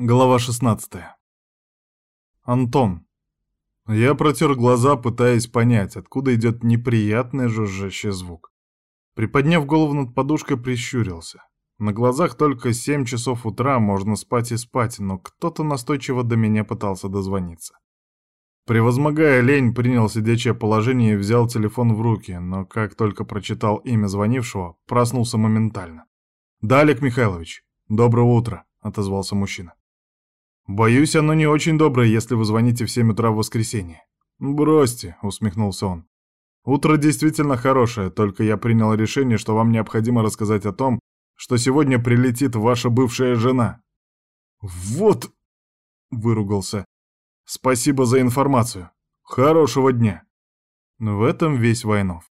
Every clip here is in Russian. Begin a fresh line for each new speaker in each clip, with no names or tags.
Глава 16. Антон. Я протер глаза, пытаясь понять, откуда идет неприятный жужжащий звук. Приподняв голову над подушкой, прищурился. На глазах только 7 часов утра, можно спать и спать, но кто-то настойчиво до меня пытался дозвониться. Превозмогая лень, принял сидячее положение и взял телефон в руки, но как только прочитал имя звонившего, проснулся моментально. «Да, Олег Михайлович, доброе утро», — отозвался мужчина. «Боюсь, оно не очень доброе, если вы звоните в 7 утра в воскресенье». «Бросьте», — усмехнулся он. «Утро действительно хорошее, только я принял решение, что вам необходимо рассказать о том, что сегодня прилетит ваша бывшая жена». «Вот...» — выругался. «Спасибо за информацию. Хорошего дня». В этом весь Войнов.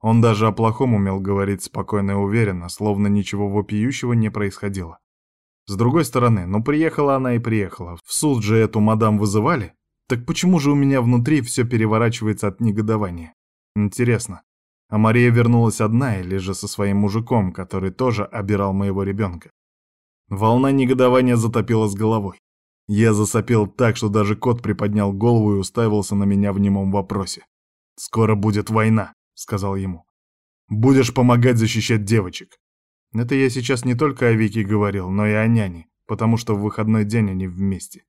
Он даже о плохом умел говорить спокойно и уверенно, словно ничего вопиющего не происходило. С другой стороны, ну приехала она и приехала. В суд же эту мадам вызывали? Так почему же у меня внутри все переворачивается от негодования? Интересно, а Мария вернулась одна или же со своим мужиком, который тоже обирал моего ребенка? Волна негодования затопила с головой. Я засопел так, что даже кот приподнял голову и уставился на меня в немом вопросе. «Скоро будет война», — сказал ему. «Будешь помогать защищать девочек. Это я сейчас не только о Вике говорил, но и о няне, потому что в выходной день они вместе.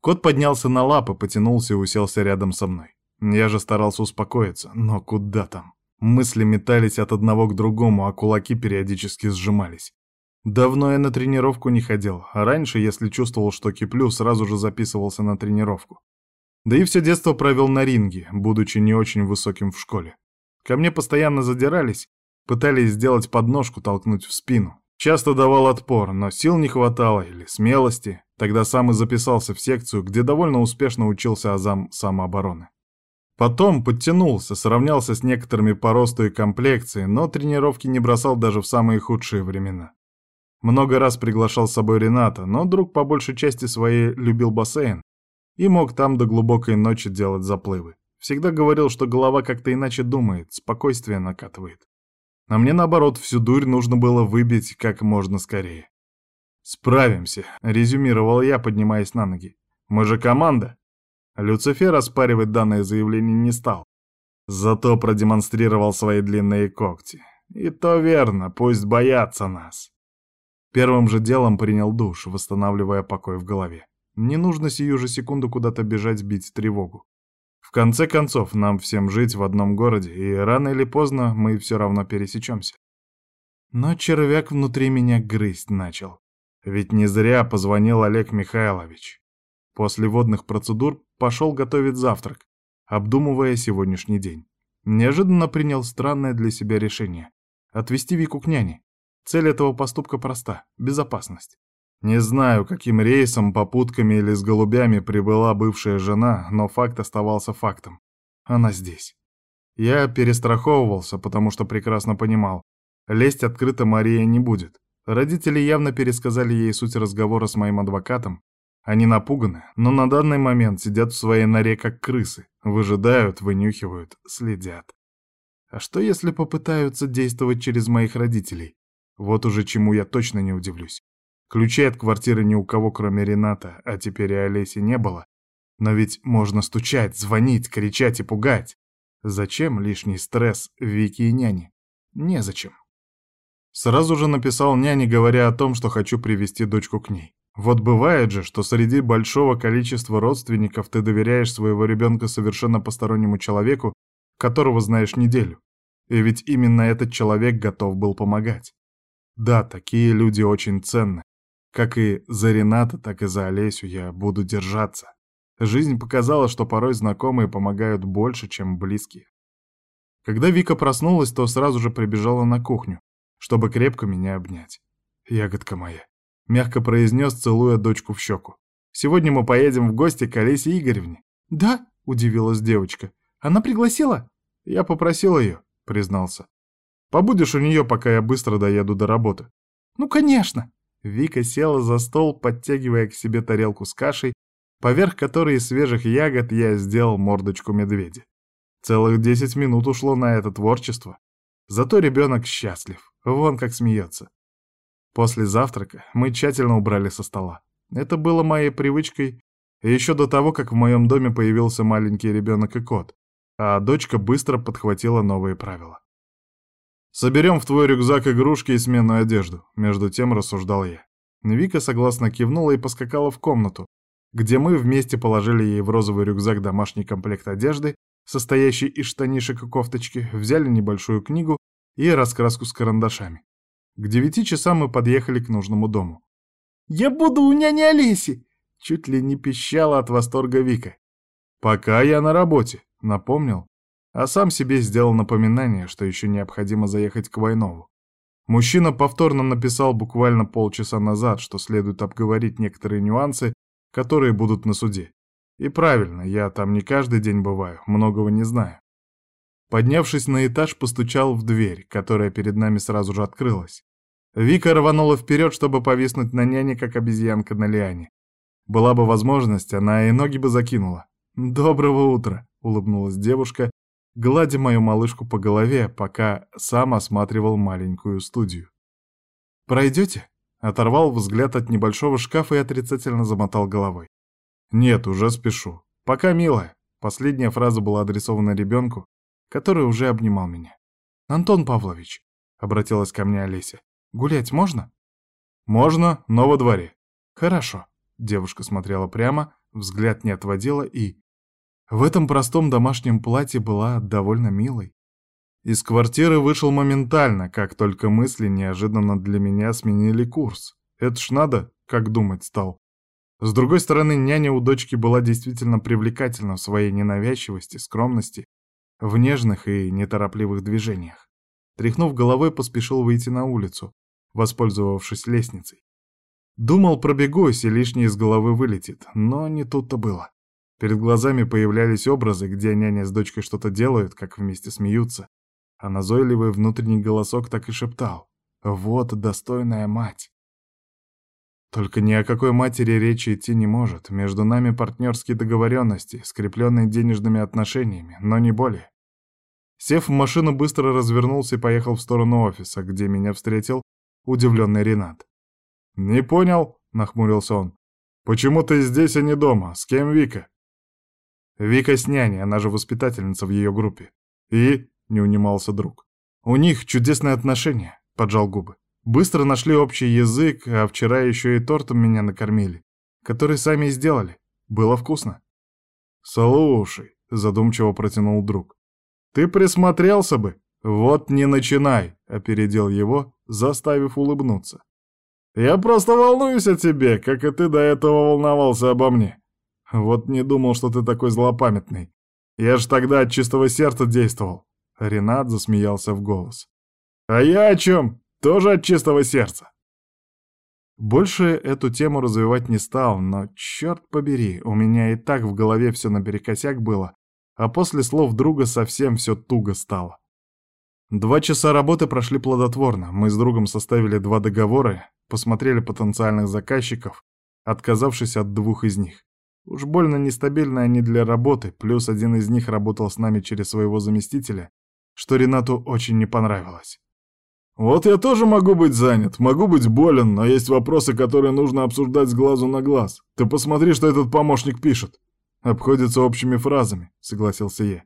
Кот поднялся на лапы, потянулся и уселся рядом со мной. Я же старался успокоиться, но куда там? Мысли метались от одного к другому, а кулаки периодически сжимались. Давно я на тренировку не ходил, а раньше, если чувствовал, что киплю, сразу же записывался на тренировку. Да и все детство провел на ринге, будучи не очень высоким в школе. Ко мне постоянно задирались, Пытались сделать подножку, толкнуть в спину. Часто давал отпор, но сил не хватало или смелости. Тогда сам и записался в секцию, где довольно успешно учился азам самообороны. Потом подтянулся, сравнялся с некоторыми по росту и комплекции, но тренировки не бросал даже в самые худшие времена. Много раз приглашал с собой Рената, но друг по большей части своей любил бассейн и мог там до глубокой ночи делать заплывы. Всегда говорил, что голова как-то иначе думает, спокойствие накатывает. А мне, наоборот, всю дурь нужно было выбить как можно скорее. «Справимся», — резюмировал я, поднимаясь на ноги. «Мы же команда». Люцифер оспаривать данное заявление не стал. Зато продемонстрировал свои длинные когти. И то верно, пусть боятся нас. Первым же делом принял душ, восстанавливая покой в голове. Не нужно сию же секунду куда-то бежать бить тревогу конце концов, нам всем жить в одном городе, и рано или поздно мы все равно пересечемся. Но червяк внутри меня грызть начал. Ведь не зря позвонил Олег Михайлович. После водных процедур пошел готовить завтрак, обдумывая сегодняшний день. Неожиданно принял странное для себя решение — отвезти Вику к няне. Цель этого поступка проста — безопасность. Не знаю, каким рейсом, попутками или с голубями прибыла бывшая жена, но факт оставался фактом. Она здесь. Я перестраховывался, потому что прекрасно понимал, лезть открыто Мария не будет. Родители явно пересказали ей суть разговора с моим адвокатом. Они напуганы, но на данный момент сидят в своей норе как крысы, выжидают, вынюхивают, следят. А что если попытаются действовать через моих родителей? Вот уже чему я точно не удивлюсь. Ключей от квартиры ни у кого, кроме Рената, а теперь и Олеси не было. Но ведь можно стучать, звонить, кричать и пугать. Зачем лишний стресс Вики и няне? Незачем. Сразу же написал няне, говоря о том, что хочу привести дочку к ней. Вот бывает же, что среди большого количества родственников ты доверяешь своего ребенка совершенно постороннему человеку, которого знаешь неделю. И ведь именно этот человек готов был помогать. Да, такие люди очень ценны. Как и за Рената, так и за Олесю я буду держаться. Жизнь показала, что порой знакомые помогают больше, чем близкие. Когда Вика проснулась, то сразу же прибежала на кухню, чтобы крепко меня обнять. «Ягодка моя», — мягко произнес, целуя дочку в щеку. «Сегодня мы поедем в гости к Олесе Игоревне». «Да?» — удивилась девочка. «Она пригласила?» «Я попросил ее», — признался. «Побудешь у нее, пока я быстро доеду до работы». «Ну, конечно!» Вика села за стол, подтягивая к себе тарелку с кашей, поверх которой из свежих ягод я сделал мордочку медведя. Целых десять минут ушло на это творчество. Зато ребенок счастлив, вон как смеется. После завтрака мы тщательно убрали со стола. Это было моей привычкой еще до того, как в моем доме появился маленький ребенок и кот, а дочка быстро подхватила новые правила. «Соберем в твой рюкзак игрушки и сменную одежду», — между тем рассуждал я. Вика согласно кивнула и поскакала в комнату, где мы вместе положили ей в розовый рюкзак домашний комплект одежды, состоящий из штанишек и кофточки, взяли небольшую книгу и раскраску с карандашами. К девяти часам мы подъехали к нужному дому. «Я буду у няни Олеси!» Чуть ли не пищала от восторга Вика. «Пока я на работе», — напомнил, а сам себе сделал напоминание, что еще необходимо заехать к Войнову. Мужчина повторно написал буквально полчаса назад, что следует обговорить некоторые нюансы, которые будут на суде. И правильно, я там не каждый день бываю, многого не знаю. Поднявшись на этаж, постучал в дверь, которая перед нами сразу же открылась. Вика рванула вперед, чтобы повиснуть на няне, как обезьянка на лиане. Была бы возможность, она и ноги бы закинула. «Доброго утра!» — улыбнулась девушка, гладя мою малышку по голове, пока сам осматривал маленькую студию. «Пройдете?» — оторвал взгляд от небольшого шкафа и отрицательно замотал головой. «Нет, уже спешу. Пока, милая». Последняя фраза была адресована ребенку, который уже обнимал меня. «Антон Павлович», — обратилась ко мне Олеся, — «гулять можно?» «Можно, но во дворе». «Хорошо». Девушка смотрела прямо, взгляд не отводила и... В этом простом домашнем платье была довольно милой. Из квартиры вышел моментально, как только мысли неожиданно для меня сменили курс. Это ж надо, как думать стал. С другой стороны, няня у дочки была действительно привлекательна в своей ненавязчивости, скромности, в нежных и неторопливых движениях. Тряхнув головой, поспешил выйти на улицу, воспользовавшись лестницей. Думал, пробегусь и лишнее из головы вылетит, но не тут-то было. Перед глазами появлялись образы, где няня с дочкой что-то делают, как вместе смеются, а назойливый внутренний голосок так и шептал «Вот достойная мать». Только ни о какой матери речи идти не может. Между нами партнерские договоренности, скрепленные денежными отношениями, но не более. Сев в машину, быстро развернулся и поехал в сторону офиса, где меня встретил удивленный Ренат. «Не понял?» — нахмурился он. «Почему ты здесь, а не дома? С кем Вика?» «Вика с няней, она же воспитательница в ее группе». «И?» — не унимался друг. «У них чудесные отношения», — поджал губы. «Быстро нашли общий язык, а вчера еще и тортом меня накормили, который сами сделали. Было вкусно». «Слушай», — задумчиво протянул друг. «Ты присмотрелся бы?» «Вот не начинай», — опередил его, заставив улыбнуться. Я просто волнуюсь о тебе, как и ты до этого волновался обо мне. Вот не думал, что ты такой злопамятный. Я ж тогда от чистого сердца действовал. Ренат засмеялся в голос. А я о чем? Тоже от чистого сердца. Больше эту тему развивать не стал, но, черт побери, у меня и так в голове все наперекосяк было, а после слов друга совсем все туго стало. Два часа работы прошли плодотворно. Мы с другом составили два договора, посмотрели потенциальных заказчиков, отказавшись от двух из них. Уж больно нестабильны они для работы, плюс один из них работал с нами через своего заместителя, что Ренату очень не понравилось. «Вот я тоже могу быть занят, могу быть болен, но есть вопросы, которые нужно обсуждать с глазу на глаз. Ты посмотри, что этот помощник пишет». «Обходится общими фразами», — согласился я.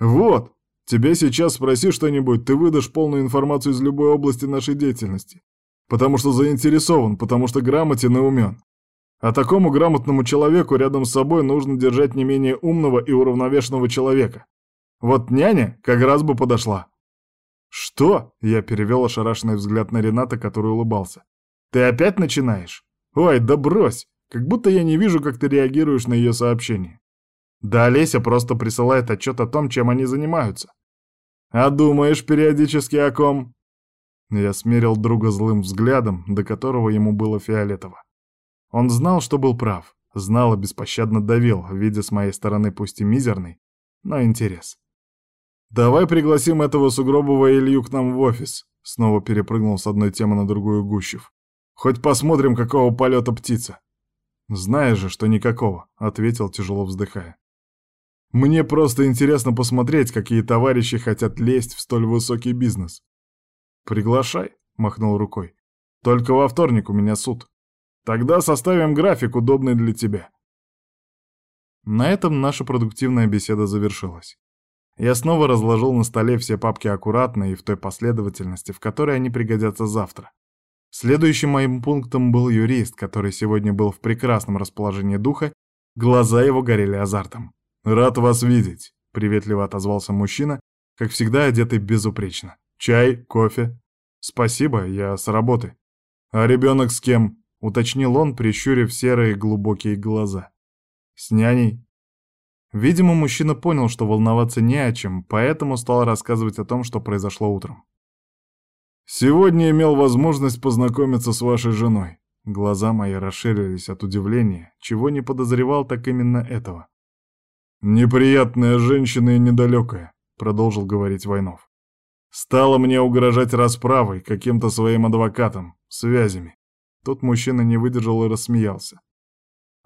«Вот, тебе сейчас спроси что-нибудь, ты выдашь полную информацию из любой области нашей деятельности. Потому что заинтересован, потому что грамотен и умен. А такому грамотному человеку рядом с собой нужно держать не менее умного и уравновешенного человека. Вот няня как раз бы подошла. «Что?» — я перевел ошарашенный взгляд на Рената, который улыбался. «Ты опять начинаешь? Ой, да брось! Как будто я не вижу, как ты реагируешь на ее сообщение. Да Олеся просто присылает отчет о том, чем они занимаются. А думаешь периодически о ком?» Я смерил друга злым взглядом, до которого ему было фиолетово. Он знал, что был прав, знал и беспощадно давил, видя с моей стороны пусть и мизерный, но интерес. «Давай пригласим этого сугробого Илью к нам в офис», снова перепрыгнул с одной темы на другую Гущев. «Хоть посмотрим, какого полета птица». «Знаешь же, что никакого», — ответил, тяжело вздыхая. «Мне просто интересно посмотреть, какие товарищи хотят лезть в столь высокий бизнес. «Приглашай», — махнул рукой. «Только во вторник у меня суд». Тогда составим график, удобный для тебя. На этом наша продуктивная беседа завершилась. Я снова разложил на столе все папки аккуратно и в той последовательности, в которой они пригодятся завтра. Следующим моим пунктом был юрист, который сегодня был в прекрасном расположении духа, глаза его горели азартом. «Рад вас видеть», — приветливо отозвался мужчина, как всегда одетый безупречно. «Чай, кофе?» «Спасибо, я с работы». «А ребенок с кем?» — уточнил он, прищурив серые глубокие глаза. «С няней?» Видимо, мужчина понял, что волноваться не о чем, поэтому стал рассказывать о том, что произошло утром. Сегодня имел возможность познакомиться с вашей женой. Глаза мои расширились от удивления, чего не подозревал так именно этого. Неприятная женщина и недалекая, продолжил говорить Войнов. Стала мне угрожать расправой, каким-то своим адвокатом, связями. Тут мужчина не выдержал и рассмеялся.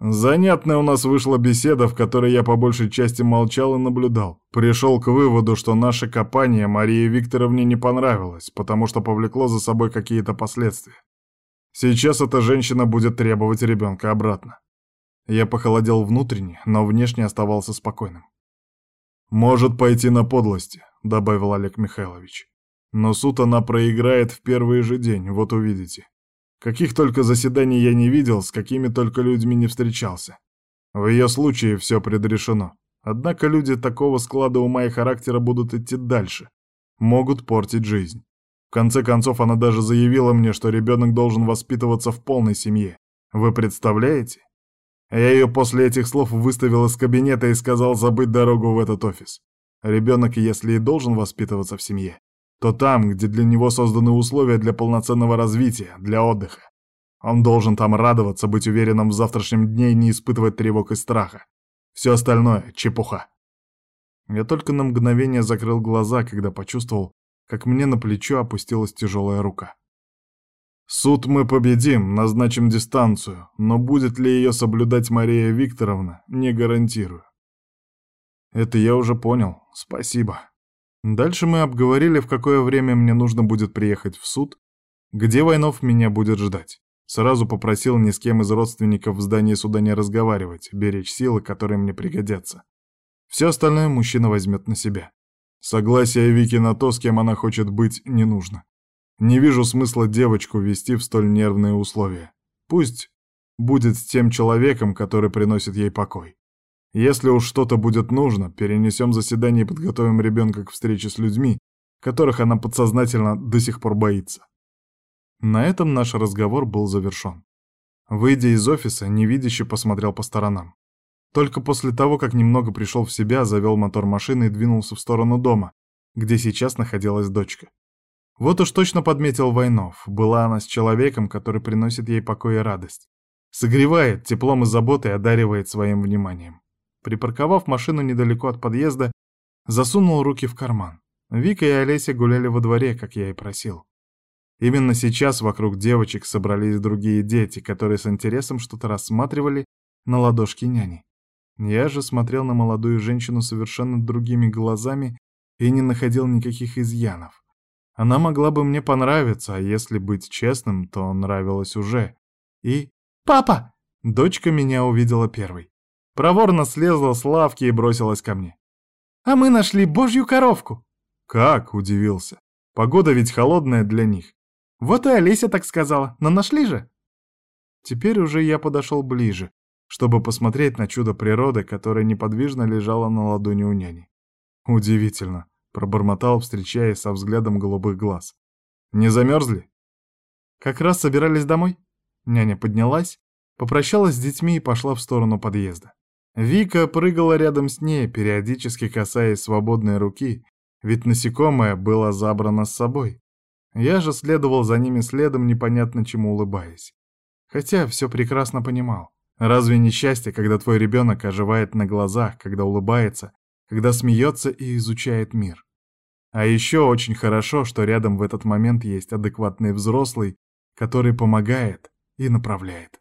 Занятная у нас вышла беседа, в которой я по большей части молчал и наблюдал. Пришел к выводу, что наше копание Марии Викторовне не понравилось, потому что повлекло за собой какие-то последствия. Сейчас эта женщина будет требовать ребенка обратно. Я похолодел внутренне, но внешне оставался спокойным. «Может пойти на подлости», — добавил Олег Михайлович. «Но суд она проиграет в первый же день, вот увидите. Каких только заседаний я не видел, с какими только людьми не встречался. В ее случае все предрешено. Однако люди такого склада ума и характера будут идти дальше. Могут портить жизнь. В конце концов, она даже заявила мне, что ребенок должен воспитываться в полной семье. Вы представляете? Я ее после этих слов выставил из кабинета и сказал забыть дорогу в этот офис. Ребенок, если и должен воспитываться в семье, то там, где для него созданы условия для полноценного развития, для отдыха. Он должен там радоваться, быть уверенным в завтрашнем дне и не испытывать тревог и страха. Все остальное — чепуха. Я только на мгновение закрыл глаза, когда почувствовал, как мне на плечо опустилась тяжелая рука. Суд мы победим, назначим дистанцию, но будет ли ее соблюдать Мария Викторовна, не гарантирую. Это я уже понял, спасибо. Дальше мы обговорили, в какое время мне нужно будет приехать в суд, где Войнов меня будет ждать. Сразу попросил ни с кем из родственников в здании суда не разговаривать, беречь силы, которые мне пригодятся. Все остальное мужчина возьмет на себя. Согласия Вики на то, с кем она хочет быть, не нужно. Не вижу смысла девочку вести в столь нервные условия. Пусть будет с тем человеком, который приносит ей покой. Если уж что-то будет нужно, перенесем заседание и подготовим ребенка к встрече с людьми, которых она подсознательно до сих пор боится. На этом наш разговор был завершен. Выйдя из офиса, невидяще посмотрел по сторонам. Только после того, как немного пришел в себя, завел мотор машины и двинулся в сторону дома, где сейчас находилась дочка. Вот уж точно подметил Войнов, была она с человеком, который приносит ей покой и радость. Согревает, теплом и заботой одаривает своим вниманием. Припарковав машину недалеко от подъезда, засунул руки в карман. Вика и Олеся гуляли во дворе, как я и просил. Именно сейчас вокруг девочек собрались другие дети, которые с интересом что-то рассматривали на ладошке няни. Я же смотрел на молодую женщину совершенно другими глазами и не находил никаких изъянов. Она могла бы мне понравиться, а если быть честным, то нравилась уже. И... «Папа!» Дочка меня увидела первой. Проворно слезла с лавки и бросилась ко мне. «А мы нашли божью коровку!» «Как?» — удивился. «Погода ведь холодная для них». «Вот и Олеся так сказала, но нашли же!» Теперь уже я подошел ближе, чтобы посмотреть на чудо природы, которое неподвижно лежало на ладони у няни. «Удивительно», — пробормотал, встречаясь со взглядом голубых глаз. «Не замерзли?» «Как раз собирались домой?» Няня поднялась, попрощалась с детьми и пошла в сторону подъезда. Вика прыгала рядом с ней, периодически касаясь свободной руки, ведь насекомое было забрано с собой. Я же следовал за ними следом, непонятно чему улыбаясь. Хотя все прекрасно понимал. Разве не счастье, когда твой ребенок оживает на глазах, когда улыбается, когда смеется и изучает мир? А еще очень хорошо, что рядом в этот момент есть адекватный взрослый, который помогает и направляет.